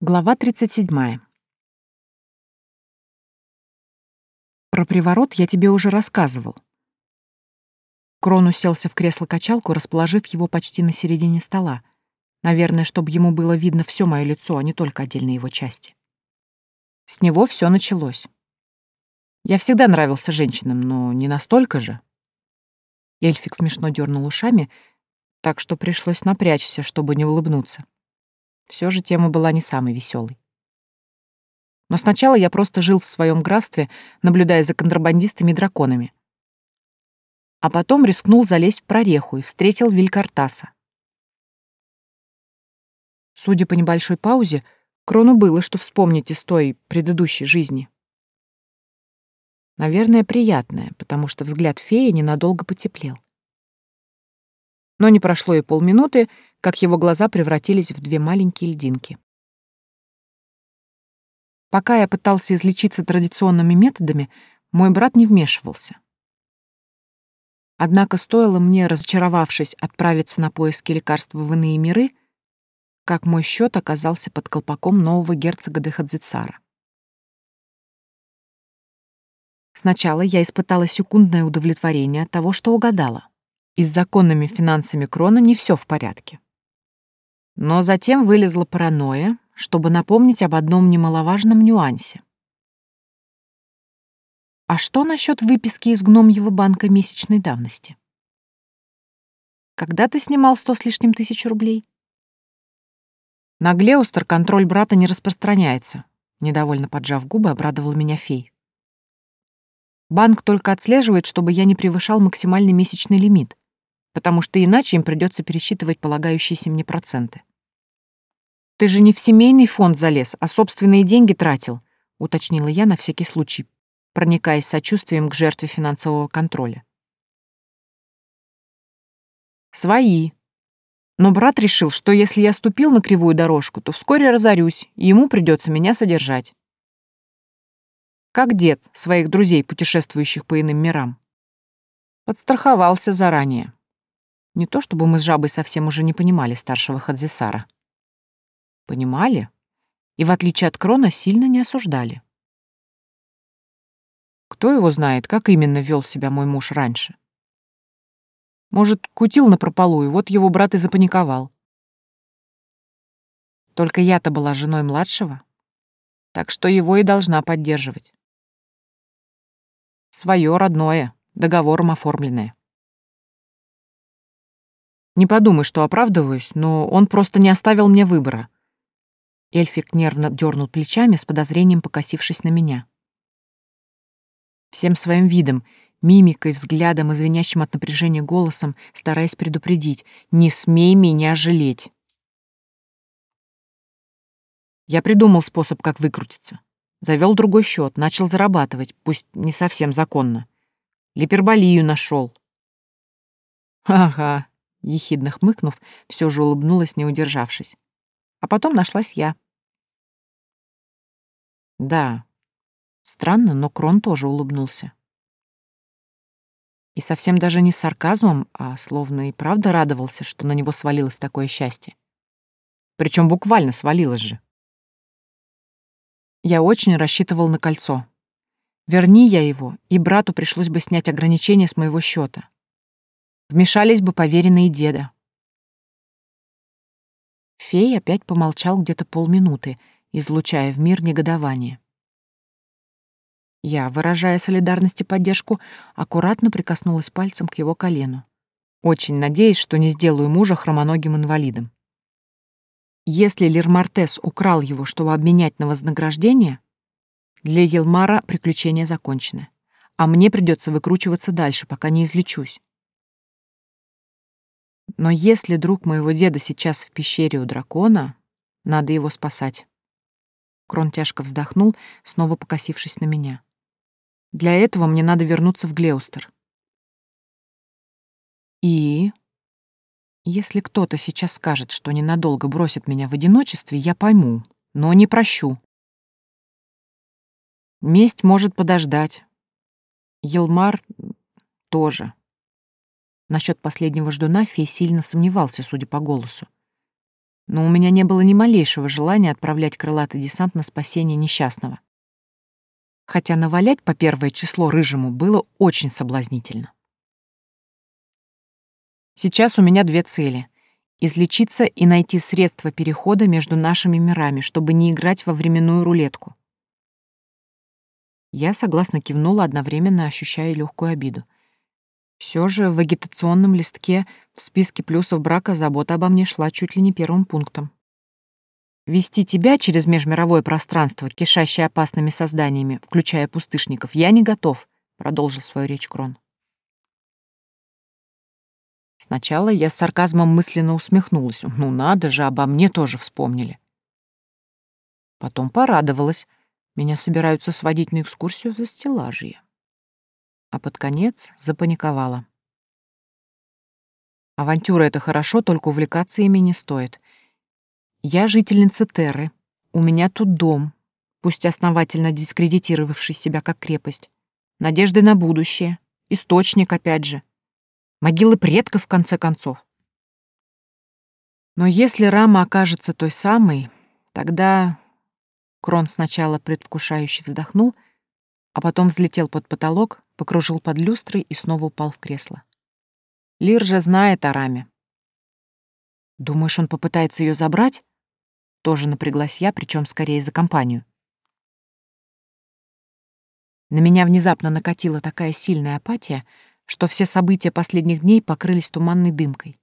Глава 37. Про приворот я тебе уже рассказывал. Крон уселся в кресло-качалку, расположив его почти на середине стола. Наверное, чтобы ему было видно все мое лицо, а не только отдельные его части. С него все началось. Я всегда нравился женщинам, но не настолько же. Эльфик смешно дернул ушами, так что пришлось напрячься, чтобы не улыбнуться. Все же тема была не самой веселой. Но сначала я просто жил в своем графстве, наблюдая за контрабандистами и драконами. А потом рискнул залезть в прореху и встретил Вилькартаса. Судя по небольшой паузе, Крону было, что вспомнить из той предыдущей жизни. Наверное, приятное, потому что взгляд феи ненадолго потеплел. Но не прошло и полминуты, как его глаза превратились в две маленькие льдинки. Пока я пытался излечиться традиционными методами, мой брат не вмешивался. Однако стоило мне, разочаровавшись, отправиться на поиски лекарства в иные миры, как мой счет оказался под колпаком нового герцога Дехадзицара. Сначала я испытала секундное удовлетворение от того, что угадала. И с законными финансами Крона не все в порядке. Но затем вылезла паранойя, чтобы напомнить об одном немаловажном нюансе. А что насчет выписки из гномьего банка месячной давности? Когда ты снимал сто с лишним тысяч рублей? На Глеустер контроль брата не распространяется, недовольно поджав губы, обрадовал меня фей. Банк только отслеживает, чтобы я не превышал максимальный месячный лимит, потому что иначе им придется пересчитывать полагающиеся мне проценты. «Ты же не в семейный фонд залез, а собственные деньги тратил», — уточнила я на всякий случай, проникаясь сочувствием к жертве финансового контроля. «Свои. Но брат решил, что если я ступил на кривую дорожку, то вскоре разорюсь, и ему придется меня содержать. Как дед своих друзей, путешествующих по иным мирам. Подстраховался заранее. Не то чтобы мы с жабой совсем уже не понимали старшего Хадзисара. Понимали? И, в отличие от Крона, сильно не осуждали. Кто его знает, как именно вел себя мой муж раньше? Может, кутил напропалую, вот его брат и запаниковал. Только я-то была женой младшего, так что его и должна поддерживать. Своё родное, договором оформленное. Не подумай, что оправдываюсь, но он просто не оставил мне выбора — Эльфик нервно дернул плечами, с подозрением покосившись на меня. Всем своим видом, мимикой, взглядом и звенящим от напряжения голосом, стараясь предупредить «Не смей меня жалеть!» Я придумал способ, как выкрутиться. Завел другой счет, начал зарабатывать, пусть не совсем законно. Липерболию нашел. «Ага», — ехидно хмыкнув, все же улыбнулась, не удержавшись. А потом нашлась я. Да. Странно, но Крон тоже улыбнулся. И совсем даже не с сарказмом, а словно и правда радовался, что на него свалилось такое счастье. Причем буквально свалилось же. Я очень рассчитывал на кольцо. Верни я его, и брату пришлось бы снять ограничения с моего счета. Вмешались бы поверенные деда. Фей опять помолчал где-то полминуты, излучая в мир негодование. Я, выражая солидарность и поддержку, аккуратно прикоснулась пальцем к его колену, очень надеясь, что не сделаю мужа хромоногим инвалидом. Если Лермартес украл его, чтобы обменять на вознаграждение, для Елмара приключение закончено, а мне придется выкручиваться дальше, пока не излечусь. Но если друг моего деда сейчас в пещере у дракона, надо его спасать. Крон тяжко вздохнул, снова покосившись на меня. Для этого мне надо вернуться в Глеустер. И... Если кто-то сейчас скажет, что ненадолго бросит меня в одиночестве, я пойму, но не прощу. Месть может подождать. Елмар тоже. Насчет последнего ждуна Фей сильно сомневался, судя по голосу. но у меня не было ни малейшего желания отправлять крылатый десант на спасение несчастного. Хотя навалять по первое число рыжему было очень соблазнительно. Сейчас у меня две цели — излечиться и найти средства перехода между нашими мирами, чтобы не играть во временную рулетку. Я согласно кивнула, одновременно ощущая легкую обиду. Все же в вегетационном листке в списке плюсов брака забота обо мне шла чуть ли не первым пунктом. Вести тебя через межмировое пространство, кишащее опасными созданиями, включая пустышников, я не готов, продолжил свою речь Крон. Сначала я с сарказмом мысленно усмехнулась. Ну надо же, обо мне тоже вспомнили. Потом порадовалась. Меня собираются сводить на экскурсию в застеллажье. А под конец запаниковала. Авантюра — это хорошо, только увлекаться ими не стоит. Я жительница Терры. У меня тут дом, пусть основательно дискредитировавший себя как крепость. Надежды на будущее. Источник, опять же. Могилы предков, в конце концов. Но если рама окажется той самой, тогда... Крон сначала предвкушающе вздохнул, а потом взлетел под потолок, покружил под люстрой и снова упал в кресло. Лир же знает о раме. Думаешь, он попытается ее забрать? Тоже напряглась я, причем скорее за компанию. На меня внезапно накатила такая сильная апатия, что все события последних дней покрылись туманной дымкой.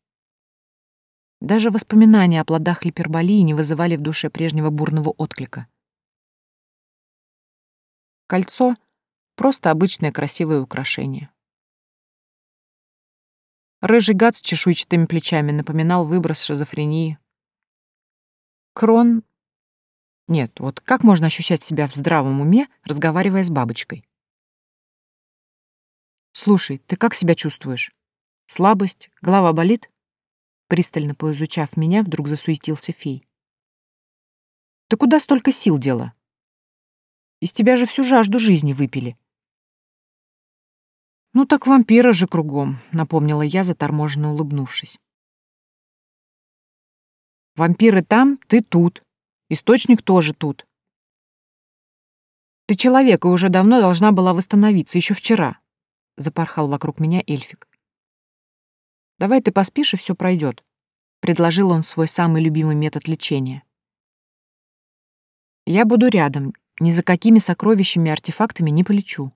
Даже воспоминания о плодах липерболии не вызывали в душе прежнего бурного отклика. Кольцо — просто обычное красивое украшение. Рыжий гад с чешуйчатыми плечами напоминал выброс шизофрении. Крон... Нет, вот как можно ощущать себя в здравом уме, разговаривая с бабочкой? «Слушай, ты как себя чувствуешь? Слабость? Голова болит?» Пристально поизучав меня, вдруг засуетился фей. «Ты куда столько сил дела? Из тебя же всю жажду жизни выпили». «Ну так вампиры же кругом», — напомнила я, заторможенно улыбнувшись. «Вампиры там, ты тут. Источник тоже тут. Ты человек и уже давно должна была восстановиться, еще вчера. — запорхал вокруг меня эльфик. «Давай ты поспишь, и все пройдет», — предложил он свой самый любимый метод лечения. «Я буду рядом, ни за какими сокровищами и артефактами не полечу».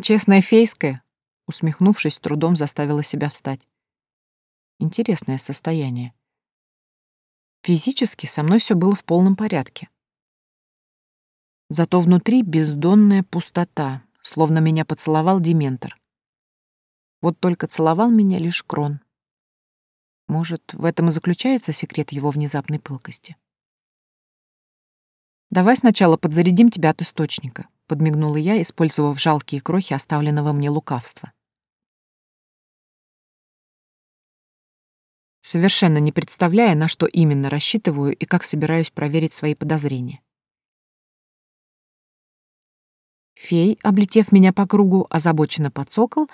«Честная фейская», — усмехнувшись, трудом заставила себя встать. Интересное состояние. Физически со мной все было в полном порядке. Зато внутри бездонная пустота, словно меня поцеловал дементор. Вот только целовал меня лишь крон. Может, в этом и заключается секрет его внезапной пылкости. «Давай сначала подзарядим тебя от источника», — подмигнула я, использовав жалкие крохи оставленного мне лукавства. Совершенно не представляя, на что именно рассчитываю и как собираюсь проверить свои подозрения. Фей, облетев меня по кругу, озабоченно подсокол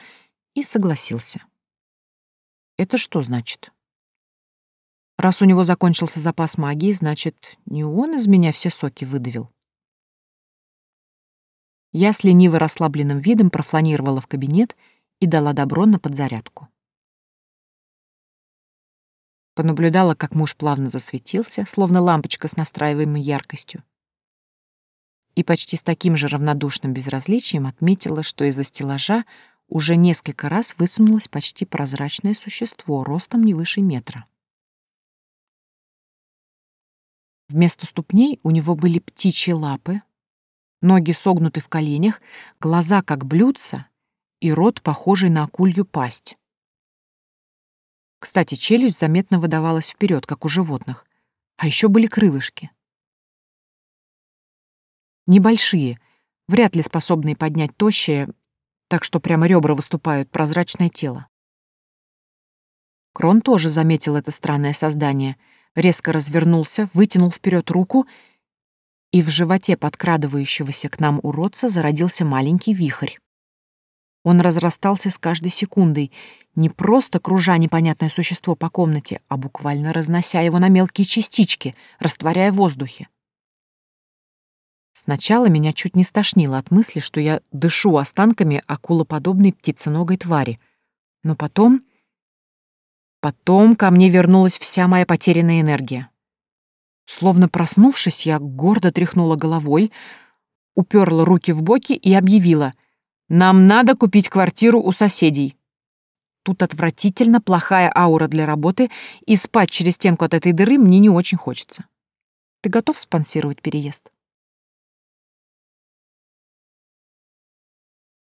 и согласился. Это что значит? Раз у него закончился запас магии, значит, не он из меня все соки выдавил. Я с лениво расслабленным видом профланировала в кабинет и дала добро на подзарядку. Понаблюдала, как муж плавно засветился, словно лампочка с настраиваемой яркостью и почти с таким же равнодушным безразличием отметила, что из-за стеллажа уже несколько раз высунулось почти прозрачное существо ростом не выше метра. Вместо ступней у него были птичьи лапы, ноги согнуты в коленях, глаза как блюдца и рот, похожий на акулью пасть. Кстати, челюсть заметно выдавалась вперед, как у животных, а еще были крылышки. Небольшие, вряд ли способные поднять тощее, так что прямо ребра выступают, прозрачное тело. Крон тоже заметил это странное создание, резко развернулся, вытянул вперед руку, и в животе подкрадывающегося к нам уродца зародился маленький вихрь. Он разрастался с каждой секундой, не просто кружа непонятное существо по комнате, а буквально разнося его на мелкие частички, растворяя в воздухе. Сначала меня чуть не стошнило от мысли, что я дышу останками акулоподобной птиценогой твари. Но потом... Потом ко мне вернулась вся моя потерянная энергия. Словно проснувшись, я гордо тряхнула головой, уперла руки в боки и объявила «Нам надо купить квартиру у соседей». Тут отвратительно плохая аура для работы, и спать через стенку от этой дыры мне не очень хочется. Ты готов спонсировать переезд?